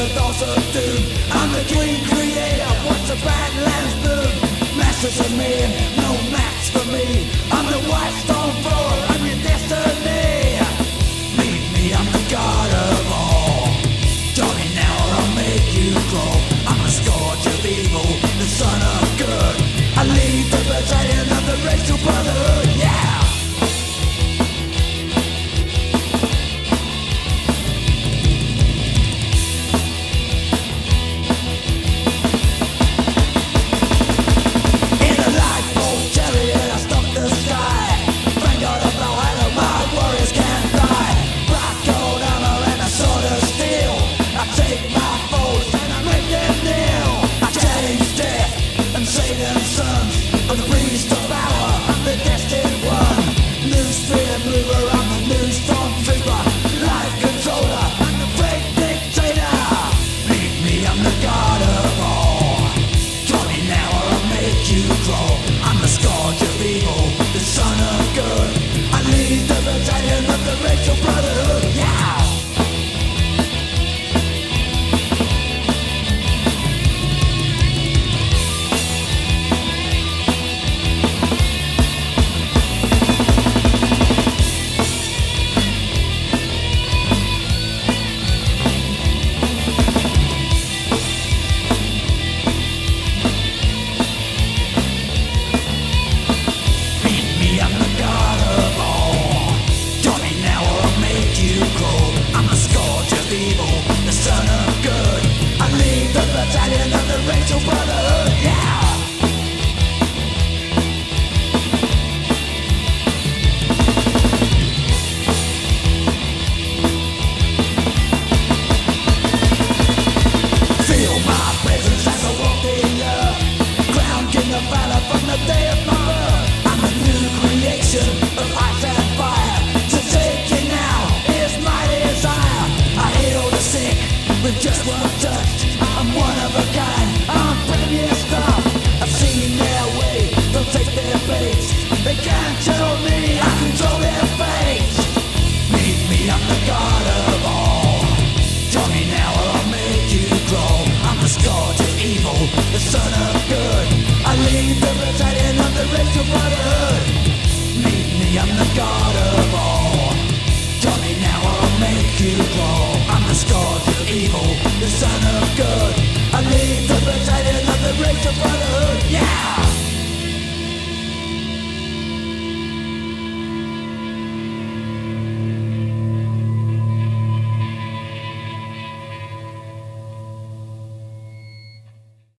the thoughts of doom. I'm the dream creator, what's the bad lamb's? Masters of men, no matter. I'm the skull. Battalion of the Rachel Brothers. They can't tell me I control their fate. Meet me, I'm the god of all. Me now or I'll make you. I'm the scourge of evil, the son of good. I lead the battalion of the rest brotherhood. Meet me, I'm the god of all. Me now or I'll make you. I'm the scourge of evil, the son of good. I lead the battalion of the of brotherhood. Yeah.